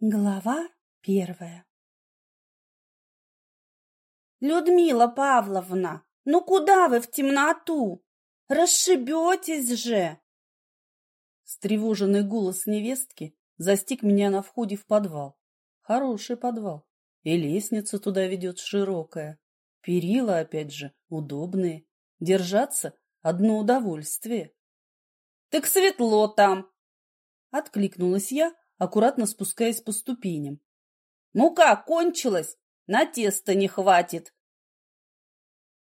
Глава первая «Людмила Павловна, ну куда вы в темноту? Расшибетесь же!» Стревоженный голос невестки застиг меня на входе в подвал. Хороший подвал. И лестница туда ведет широкая. Перила, опять же, удобные. Держаться — одно удовольствие. — Так светло там! — откликнулась я, аккуратно спускаясь по ступеням. «Мука кончилась, на тесто не хватит!»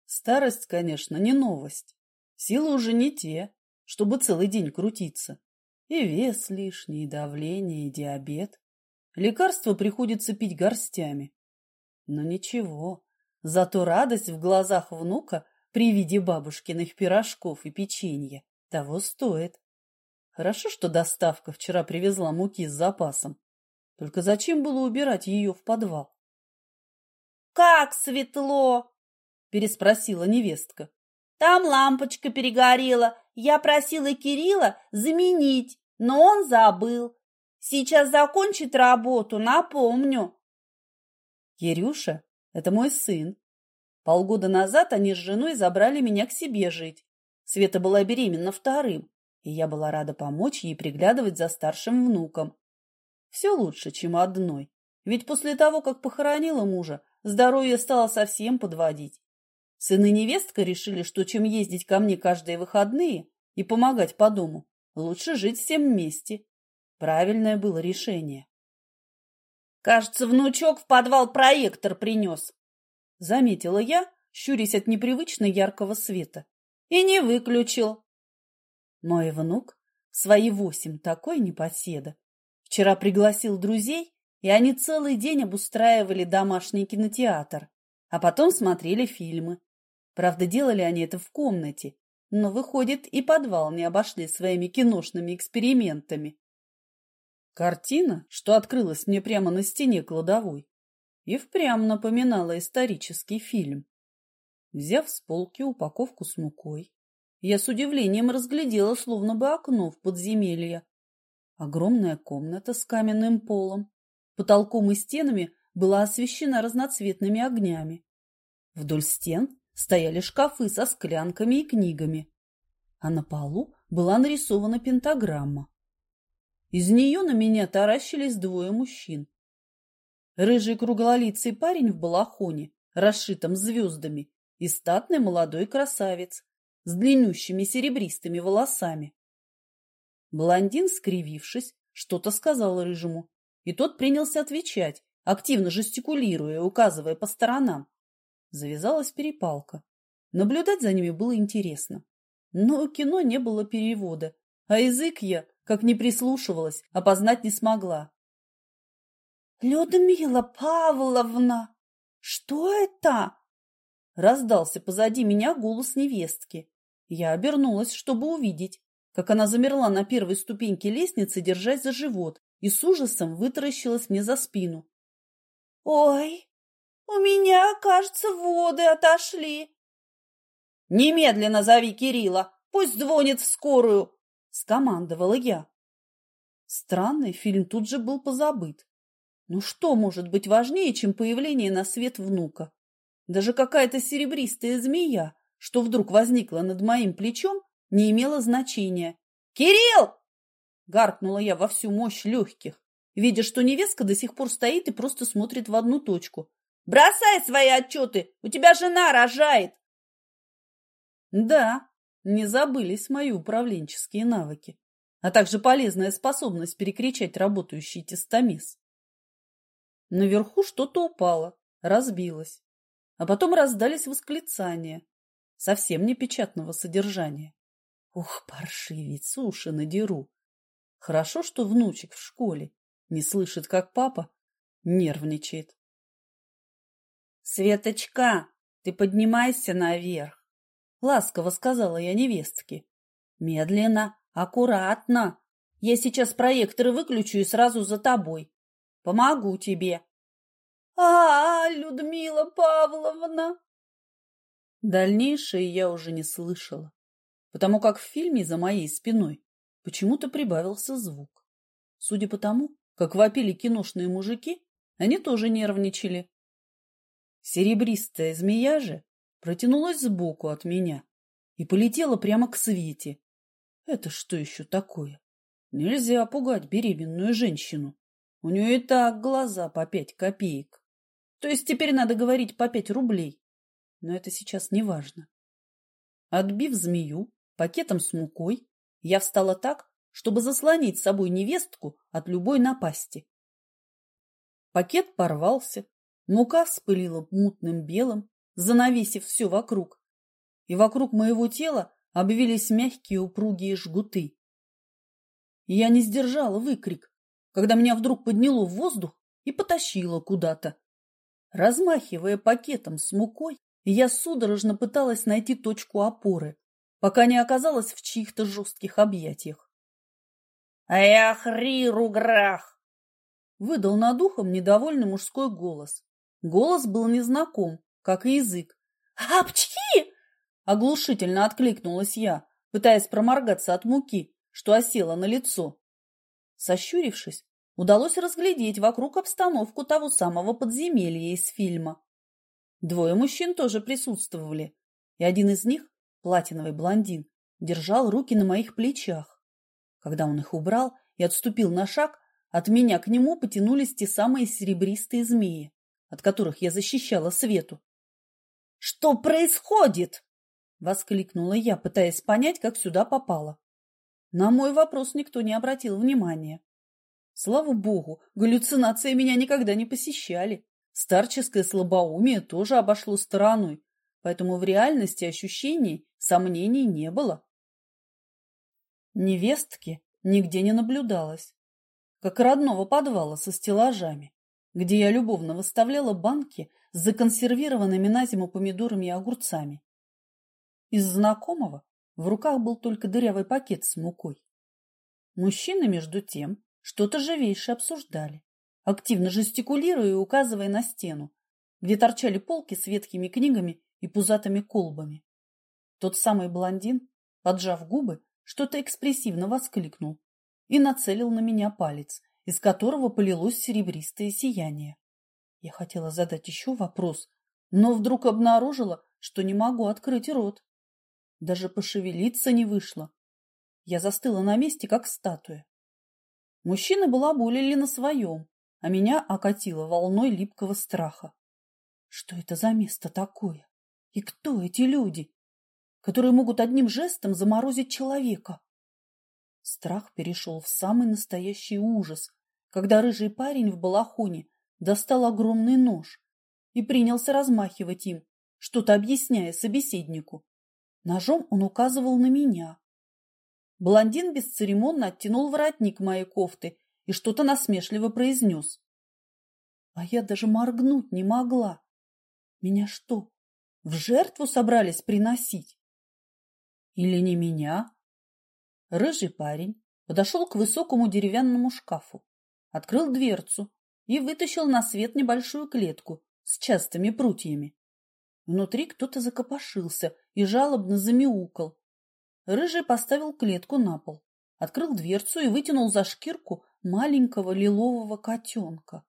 Старость, конечно, не новость. Силы уже не те, чтобы целый день крутиться. И вес лишний, и давление, и диабет. Лекарства приходится пить горстями. Но ничего, зато радость в глазах внука при виде бабушкиных пирожков и печенья того стоит. Хорошо, что доставка вчера привезла муки с запасом. Только зачем было убирать ее в подвал? — Как светло! — переспросила невестка. — Там лампочка перегорела. Я просила Кирилла заменить, но он забыл. Сейчас закончит работу, напомню. Кирюша — это мой сын. Полгода назад они с женой забрали меня к себе жить. Света была беременна вторым и я была рада помочь ей приглядывать за старшим внуком. Все лучше, чем одной, ведь после того, как похоронила мужа, здоровье стало совсем подводить. Сын и невестка решили, что чем ездить ко мне каждые выходные и помогать по дому, лучше жить всем вместе. Правильное было решение. «Кажется, внучок в подвал проектор принес», — заметила я, щурясь от непривычно яркого света. «И не выключил. Мой внук, свои восемь, такой непоседа. Вчера пригласил друзей, и они целый день обустраивали домашний кинотеатр, а потом смотрели фильмы. Правда, делали они это в комнате, но, выходит, и подвал не обошли своими киношными экспериментами. Картина, что открылась мне прямо на стене кладовой, и впрямь напоминала исторический фильм. Взяв с полки упаковку с мукой, я с удивлением разглядела словно бы окно в подземелье. Огромная комната с каменным полом. Потолком и стенами была освещена разноцветными огнями. Вдоль стен стояли шкафы со склянками и книгами, а на полу была нарисована пентаграмма. Из нее на меня таращились двое мужчин. Рыжий круглолицый парень в балахоне, расшитом звездами, и статный молодой красавец, с длиннющими серебристыми волосами. Блондин, скривившись, что-то сказал рыжему, и тот принялся отвечать, активно жестикулируя указывая по сторонам. Завязалась перепалка. Наблюдать за ними было интересно. Но у кино не было перевода, а язык я, как не прислушивалась, опознать не смогла. «Людмила Павловна, что это?» Раздался позади меня голос невестки. Я обернулась, чтобы увидеть, как она замерла на первой ступеньке лестницы, держась за живот, и с ужасом вытаращилась мне за спину. «Ой, у меня, кажется, воды отошли!» «Немедленно зови Кирилла, пусть звонит в скорую!» — скомандовала я. Странный фильм тут же был позабыт. Ну что может быть важнее, чем появление на свет внука? Даже какая-то серебристая змея что вдруг возникло над моим плечом, не имело значения. «Кирилл!» — гаркнула я во всю мощь легких, видя, что невестка до сих пор стоит и просто смотрит в одну точку. «Бросай свои отчеты! У тебя жена рожает!» Да, не забылись мои управленческие навыки, а также полезная способность перекричать работающий тестомес. Наверху что-то упало, разбилось, а потом раздались восклицания совсем не печатного содержания. Ух, паршивец, уши надеру. Хорошо, что внучек в школе не слышит, как папа нервничает. «Светочка, ты поднимайся наверх!» — ласково сказала я невестке. «Медленно, аккуратно. Я сейчас проектор выключу и сразу за тобой. Помогу тебе». «А, -а Людмила Павловна!» Дальнейшее я уже не слышала, потому как в фильме за моей спиной почему-то прибавился звук. Судя по тому, как вопили киношные мужики, они тоже нервничали. Серебристая змея же протянулась сбоку от меня и полетела прямо к Свете. Это что еще такое? Нельзя пугать беременную женщину. У нее и так глаза по пять копеек. То есть теперь надо говорить по пять рублей. Но это сейчас не важно. Отбив змею пакетом с мукой, я встала так, чтобы заслонить с собой невестку от любой напасти. Пакет порвался, мука вспылила мутным белым, занавесив все вокруг, и вокруг моего тела обвились мягкие упругие жгуты. Я не сдержала выкрик, когда меня вдруг подняло в воздух и потащило куда-то. Размахивая пакетом с мукой, я судорожно пыталась найти точку опоры, пока не оказалась в чьих-то жестких объятиях. «Эх, Руграх!» — выдал над ухом недовольный мужской голос. Голос был незнаком, как и язык. «Апчхи!» — оглушительно откликнулась я, пытаясь проморгаться от муки, что осела на лицо. Сощурившись, удалось разглядеть вокруг обстановку того самого подземелья из фильма. Двое мужчин тоже присутствовали, и один из них, платиновый блондин, держал руки на моих плечах. Когда он их убрал и отступил на шаг, от меня к нему потянулись те самые серебристые змеи, от которых я защищала Свету. «Что происходит?» — воскликнула я, пытаясь понять, как сюда попала. На мой вопрос никто не обратил внимания. Слава богу, галлюцинации меня никогда не посещали. Старческое слабоумие тоже обошло стороной, поэтому в реальности ощущений сомнений не было. Невестки нигде не наблюдалось, как родного подвала со стеллажами, где я любовно выставляла банки с законсервированными на зиму помидорами и огурцами. Из знакомого в руках был только дырявый пакет с мукой. Мужчины, между тем, что-то живейшее обсуждали, активно жестикулируя и указывая на стену, где торчали полки с ветхими книгами и пузатыми колбами. Тот самый блондин, поджав губы, что-то экспрессивно воскликнул и нацелил на меня палец, из которого полилось серебристое сияние. Я хотела задать еще вопрос, но вдруг обнаружила, что не могу открыть рот. Даже пошевелиться не вышло. Я застыла на месте, как статуя. Мужчины балаболили на своем, а меня окатило волной липкого страха. Что это за место такое? И кто эти люди, которые могут одним жестом заморозить человека? Страх перешел в самый настоящий ужас, когда рыжий парень в балахоне достал огромный нож и принялся размахивать им, что-то объясняя собеседнику. Ножом он указывал на меня. Блондин бесцеремонно оттянул воротник моей кофты и что-то насмешливо произнес. А я даже моргнуть не могла. Меня что, в жертву собрались приносить? Или не меня? Рыжий парень подошел к высокому деревянному шкафу, открыл дверцу и вытащил на свет небольшую клетку с частыми прутьями. Внутри кто-то закопошился и жалобно замяукал. Рыжий поставил клетку на пол, открыл дверцу и вытянул за шкирку маленького лилового котенка.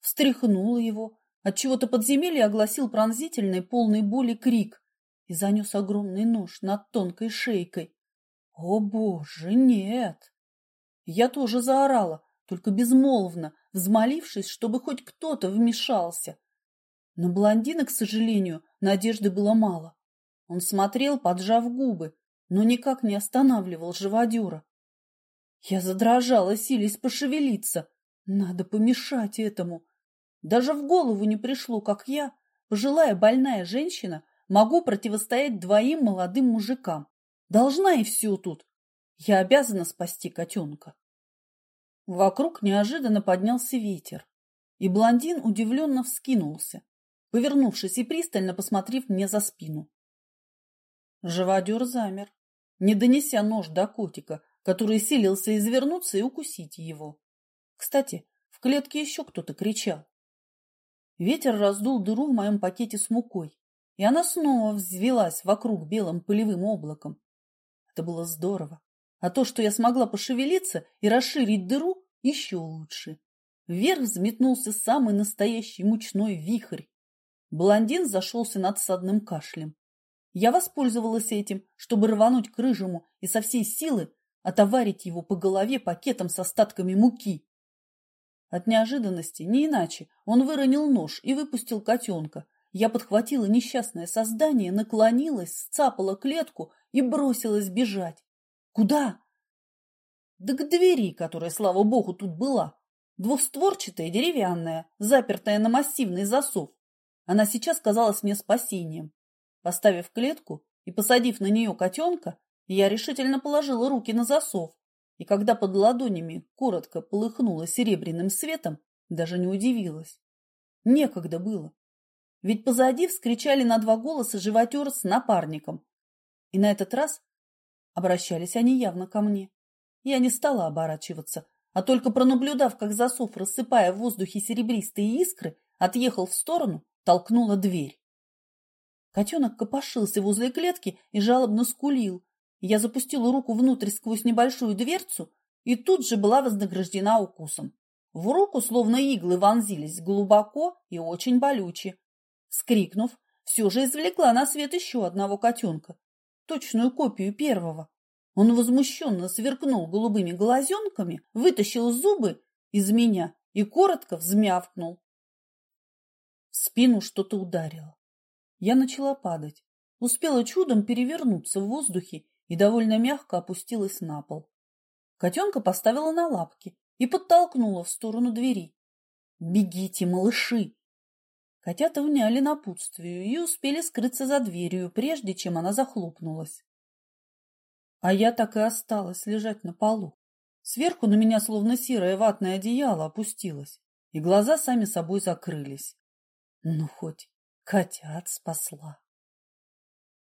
Встряхнул его, отчего-то подземелье огласил пронзительный, полный боли крик и занес огромный нож над тонкой шейкой. О, боже, нет! Я тоже заорала, только безмолвно, взмолившись, чтобы хоть кто-то вмешался. На блондина, к сожалению, надежды было мало. Он смотрел, поджав губы, но никак не останавливал живодера. Я задрожала, силясь пошевелиться. Надо помешать этому. Даже в голову не пришло, как я, пожилая больная женщина, могу противостоять двоим молодым мужикам. Должна и все тут. Я обязана спасти котенка. Вокруг неожиданно поднялся ветер, и блондин удивленно вскинулся повернувшись и пристально посмотрев мне за спину. Живодер замер, не донеся нож до котика, который силился извернуться и укусить его. Кстати, в клетке еще кто-то кричал. Ветер раздул дыру в моем пакете с мукой, и она снова взвелась вокруг белым пылевым облаком. Это было здорово. А то, что я смогла пошевелиться и расширить дыру, еще лучше. вверх взметнулся самый настоящий мучной вихрь. Блондин зашелся надсадным кашлем. Я воспользовалась этим, чтобы рвануть к рыжему и со всей силы отоварить его по голове пакетом с остатками муки. От неожиданности, не иначе, он выронил нож и выпустил котенка. Я подхватила несчастное создание, наклонилась, сцапала клетку и бросилась бежать. Куда? Да к двери, которая, слава богу, тут была. Двухстворчатая, деревянная, запертая на массивный засов. Она сейчас казалась мне спасением. Поставив клетку и посадив на нее котенка, я решительно положила руки на засов, и когда под ладонями коротко полыхнуло серебряным светом, даже не удивилась. Некогда было. Ведь позади вскричали на два голоса животер с напарником. И на этот раз обращались они явно ко мне. Я не стала оборачиваться, а только пронаблюдав, как засов, рассыпая в воздухе серебристые искры, отъехал в сторону, толкнула дверь. Котенок копошился возле клетки и жалобно скулил. Я запустила руку внутрь сквозь небольшую дверцу и тут же была вознаграждена укусом. В руку словно иглы вонзились глубоко и очень болюче. Скрикнув, все же извлекла на свет еще одного котенка, точную копию первого. Он возмущенно сверкнул голубыми глазенками, вытащил зубы из меня и коротко взмявкнул. В спину что-то ударило. Я начала падать. Успела чудом перевернуться в воздухе и довольно мягко опустилась на пол. Котенка поставила на лапки и подтолкнула в сторону двери. «Бегите, малыши!» Котята вняли напутствию и успели скрыться за дверью, прежде чем она захлопнулась. А я так и осталась лежать на полу. Сверху на меня словно серое ватное одеяло опустилось, и глаза сами собой закрылись. Ну, хоть котят спасла.